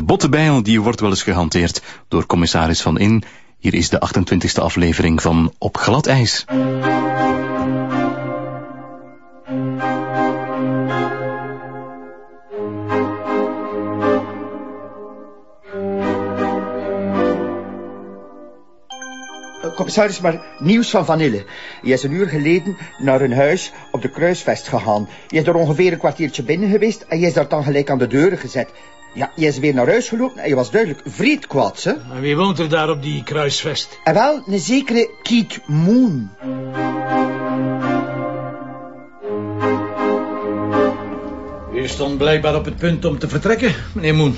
de bottenbijl die wordt wel eens gehanteerd door commissaris Van In. Hier is de 28e aflevering van Op glad ijs. Commissaris, maar nieuws van Vanille. Je is een uur geleden naar een huis op de Kruisvest gegaan. Je is er ongeveer een kwartiertje binnen geweest en je is daar dan gelijk aan de deuren gezet. Ja, je is weer naar huis gelopen en je was duidelijk vreed kwaad, hè? Maar wie woont er daar op die Kruisvest? En wel, een zekere Keith Moon. U stond blijkbaar op het punt om te vertrekken, meneer Moon.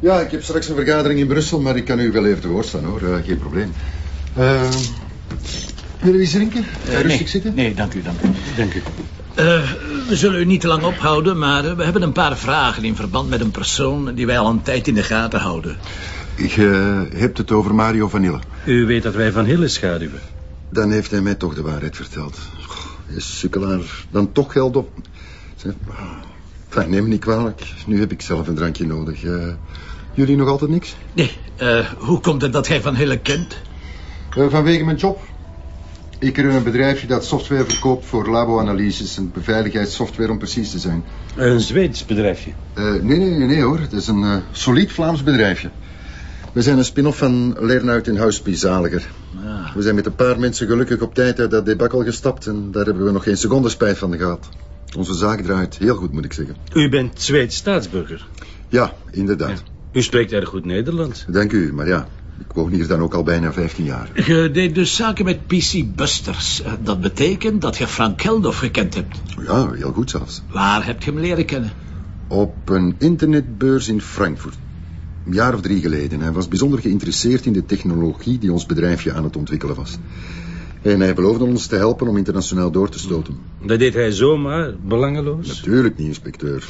Ja, ik heb straks een vergadering in Brussel, maar ik kan u wel even te woord staan, hoor. Uh, geen probleem. Uh, willen we iets drinken? Uh, rustig nee, zitten? Nee, dank u, dank u. Dank u. Uh, we zullen u niet te lang ophouden, maar we hebben een paar vragen in verband met een persoon die wij al een tijd in de gaten houden. Ik uh, heb het over Mario Vanille. U weet dat wij Van Hille schaduwen. Dan heeft hij mij toch de waarheid verteld. Goh, is sukkelaar dan toch geld op... Zeg, enfin, neem me niet kwalijk. Nu heb ik zelf een drankje nodig. Uh, jullie nog altijd niks? Nee, hoe komt het dat jij Van Hille kent? vanwege mijn job. Ik run een bedrijfje dat software verkoopt voor labo-analyses en beveiligheidssoftware om precies te zijn. Een Zweeds bedrijfje? Uh, nee, nee, nee hoor. Het is een uh, solid Vlaams bedrijfje. We zijn een spin-off van Lernuit in Huis Zaliger. Ah. We zijn met een paar mensen gelukkig op tijd uit dat debakkel gestapt... en daar hebben we nog geen seconde spijt van gehad. Onze zaak draait heel goed, moet ik zeggen. U bent Zweeds staatsburger? Ja, inderdaad. Ja. U spreekt erg goed Nederlands. Dank u, maar ja, ik woon hier dan ook al bijna 15 jaar. Je deed dus zaken met PC Busters. Dat betekent dat je Frank Geldof gekend hebt. Ja, heel goed zelfs. Waar heb je hem leren kennen? Op een internetbeurs in Frankfurt. Een jaar of drie geleden. Hij was bijzonder geïnteresseerd in de technologie die ons bedrijfje aan het ontwikkelen was. En hij beloofde ons te helpen om internationaal door te stoten. Dat deed hij zomaar, belangeloos? Natuurlijk niet, inspecteur.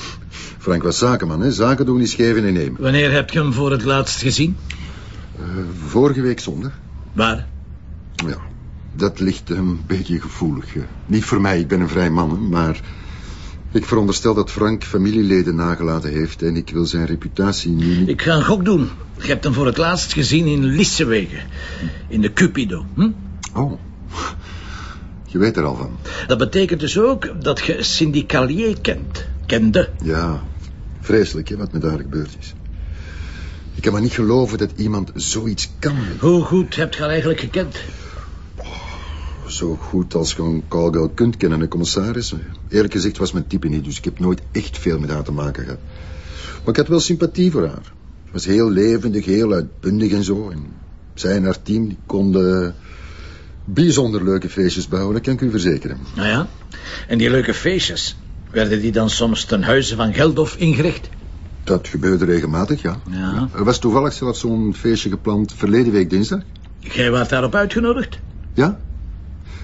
Frank was zakenman, hè. Zaken doen is geven en nemen. Wanneer heb je hem voor het laatst gezien? Uh, vorige week zondag. Waar? Ja, dat ligt een beetje gevoelig. Uh. Niet voor mij, ik ben een vrij man, maar... Ik veronderstel dat Frank familieleden nagelaten heeft... en ik wil zijn reputatie niet... Ik ga een gok doen. Je hebt hem voor het laatst gezien in Lissewegen. In de Cupido. Hm? Oh, je weet er al van. Dat betekent dus ook dat je Cindy Carlier kent. Kende. Ja, vreselijk hè, wat me daar gebeurd is. Ik kan maar niet geloven dat iemand zoiets kan. Hoe goed hebt je haar eigenlijk gekend? Oh, zo goed als je een kunt kennen, een commissaris. Eerlijk gezegd was mijn type niet, dus ik heb nooit echt veel met haar te maken gehad. Maar ik had wel sympathie voor haar. Ze was heel levendig, heel uitbundig en zo. En zij en haar team konden bijzonder leuke feestjes bouwen, dat kan ik u verzekeren. Nou ja, en die leuke feestjes, werden die dan soms ten huize van Geldof ingericht? Dat gebeurde regelmatig, ja. ja. Er was toevallig zelfs zo'n feestje gepland verleden week dinsdag. Jij werd daarop uitgenodigd? Ja.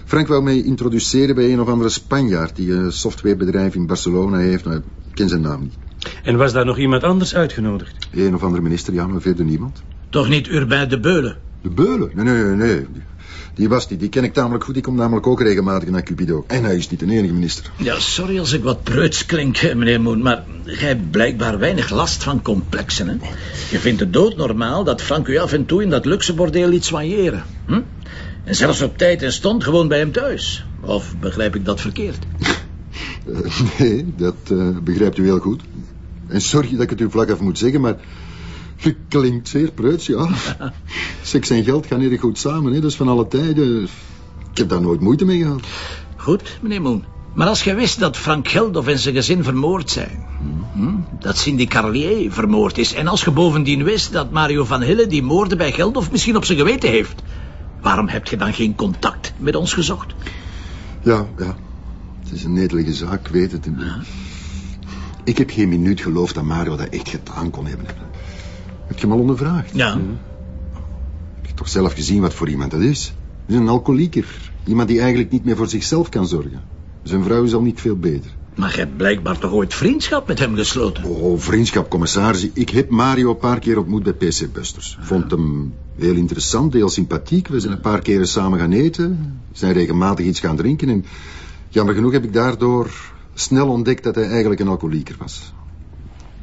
Frank wou mij introduceren bij een of andere Spanjaard... die een softwarebedrijf in Barcelona heeft. Nou, ik ken zijn naam niet. En was daar nog iemand anders uitgenodigd? Een of andere minister, ja, maar verder niemand. Toch niet Urbain de Beulen? De Beulen? Nee, nee, nee. Die was die. Die ken ik tamelijk goed. Die komt namelijk ook regelmatig naar Cupido. En hij is niet de enige minister. Ja, sorry als ik wat preuts klink, meneer Moon. Maar jij hebt blijkbaar weinig last van complexen, hè? Je vindt het doodnormaal dat Frank u af en toe in dat luxe bordeel liet soigneren. Hm? En zelfs op tijd en stond gewoon bij hem thuis. Of begrijp ik dat verkeerd? Uh, nee, dat uh, begrijpt u heel goed. En sorry dat ik het u vlak af moet zeggen, maar... Klinkt zeer preuts, ja. Seks en geld gaan heel goed samen, hè. Dat is van alle tijden. Ik heb daar nooit moeite mee gehad. Goed, meneer Moon. Maar als je wist dat Frank Geldof en zijn gezin vermoord zijn... Hm, dat Cindy Carlier vermoord is... en als je bovendien wist dat Mario van Hille die moorden bij Geldof misschien op zijn geweten heeft... waarom heb je dan geen contact met ons gezocht? Ja, ja. Het is een netelige zaak, ik weet het. Ja. Ik heb geen minuut geloofd dat Mario dat echt gedaan kon hebben. Heb je hem al ondervraagd? Ja. ja. Heb je toch zelf gezien wat voor iemand dat is? Het is een alcoholieker. Iemand die eigenlijk niet meer voor zichzelf kan zorgen. Zijn vrouw is al niet veel beter. Maar je hebt blijkbaar toch ooit vriendschap met hem gesloten? Oh, vriendschap, commissaris. Ik heb Mario een paar keer ontmoet bij PC Busters. Vond hem heel interessant, heel sympathiek. We zijn een paar keren samen gaan eten. Zijn regelmatig iets gaan drinken. En jammer genoeg heb ik daardoor snel ontdekt dat hij eigenlijk een alcoholieker was.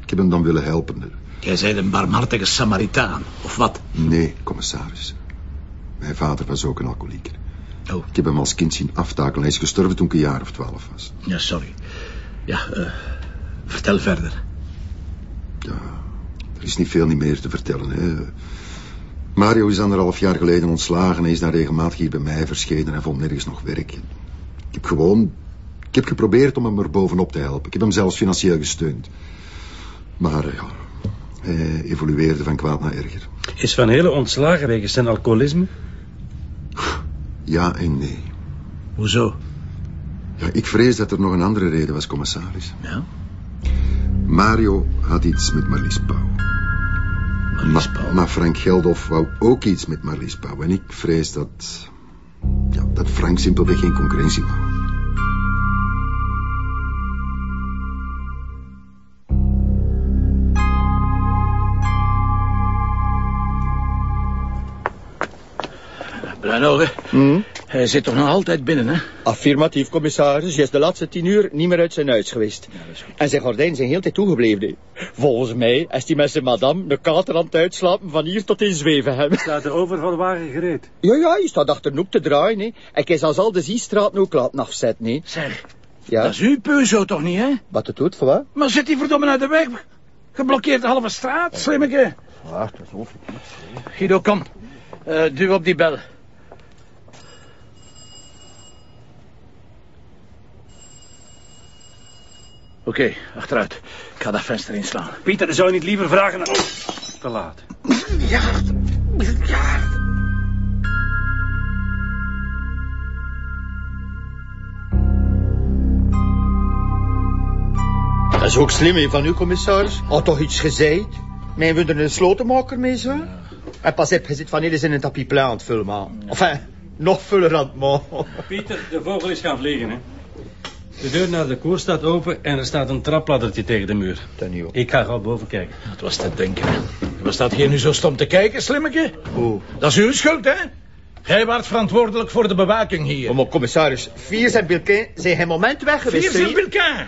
Ik heb hem dan willen helpen. Jij bent een barmhartige Samaritaan, of wat? Nee, commissaris. Mijn vader was ook een alcoholieker. Oh, Ik heb hem als kind zien aftakelen. Hij is gestorven toen ik een jaar of twaalf was. ja, sorry. Ja, eh, vertel verder. Ja, er is niet veel niet meer te vertellen. Hè. Mario is anderhalf jaar geleden ontslagen... en is dan regelmatig hier bij mij verschenen... en vond nergens nog werk. Ik heb gewoon... Ik heb geprobeerd om hem er bovenop te helpen. Ik heb hem zelfs financieel gesteund. Maar ja, hij evolueerde van kwaad naar erger. Is Van Hele ontslagen wegens zijn alcoholisme? Ja en nee. Hoezo? Ja, ik vrees dat er nog een andere reden was, commissaris. Ja, Mario had iets met Marlies Pauw. Marlies Maar, Pauw. maar Frank Geldof wou ook iets met Marlies Pauw. En ik vrees dat... Ja, dat Frank simpelweg geen concurrentie wou. Bruinoogen, Hm? hij zit toch nog altijd binnen, hè? Affirmatief, commissaris. Hij is de laatste tien uur niet meer uit zijn huis geweest. En zijn gordijnen zijn heel de tijd toegebleven. hè. Volgens mij is hij met zijn madame de kater aan het uitslapen van hier tot in Zwevenhem. Staat de overvalwagen gereed? Ja, ja, hij staat achter ook te draaien. Hè. En hij zal al de Ziestraat ook laten afzetten. Hè. Zeg, Ja, dat is uw Peugeot toch niet, hè? wat het doet, voor wat? Maar zit die verdomme uit de weg? Geblokkeerd de halve straat, slimmeke. Wacht, dat is ook... Guido, kom. Eh, duw op die bel. Oké, achteruit. Ik ga dat venster inslaan. Pieter, zou je niet liever vragen... Oh, te laat. Dat is ook slim hè, van u, commissaris. Had toch iets gezegd? Mijn we er een slotenmaker mee zo? En pas op, je zit van hier in een tapiplein aan het vullen, man. Enfin, nog vuller aan het maken. Pieter, de vogel is gaan vliegen, hè. De deur naar de koer staat open en er staat een trapladdertje tegen de muur. Op. Ik ga gauw boven kijken. Dat was te denken. Wat staat hier nu zo stom te kijken, slimmeke? Oeh. Dat is uw schuld, hè? Gij waart verantwoordelijk voor de bewaking hier. Maar commissaris, Viers en Bilquin zijn geen moment weg geweest. Vier hè? Vilquin.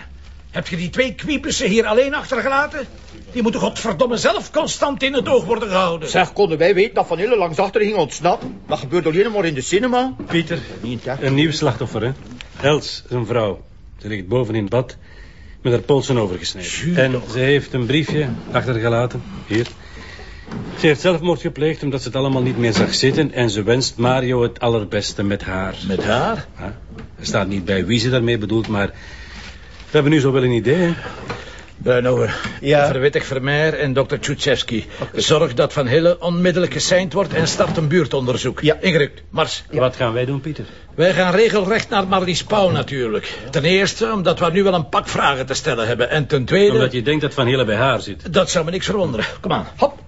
Heb je die twee kwiepussen hier alleen achtergelaten? Die moeten godverdomme zelf constant in het oog worden gehouden. Zeg, konden wij weten dat Van Hille langs achter ging ontsnappen? Dat gebeurt alleen maar in de cinema. Pieter, een nieuw slachtoffer, hè. Els, zijn vrouw. Ze ligt boven in het bad met haar polsen overgesneden. En toch. ze heeft een briefje achtergelaten, hier. Ze heeft zelfmoord gepleegd omdat ze het allemaal niet meer zag zitten... en ze wenst Mario het allerbeste met haar. Met haar? Ja, er staat niet bij wie ze daarmee bedoelt, maar... We hebben nu zo wel een idee, hè. Buinouwer, Ja? Verwittig Vermeer en dokter Tchutchevsky. Zorg dat Van Hille onmiddellijk geseind wordt en start een buurtonderzoek. Ja. Ingerukt, mars. Wat gaan wij doen, Pieter? Wij gaan regelrecht naar Marlies Pauw natuurlijk. Ten eerste omdat we nu wel een pak vragen te stellen hebben. En ten tweede... Omdat je denkt dat Van Hille bij haar zit. Dat zou me niks verwonderen. Kom aan, hop.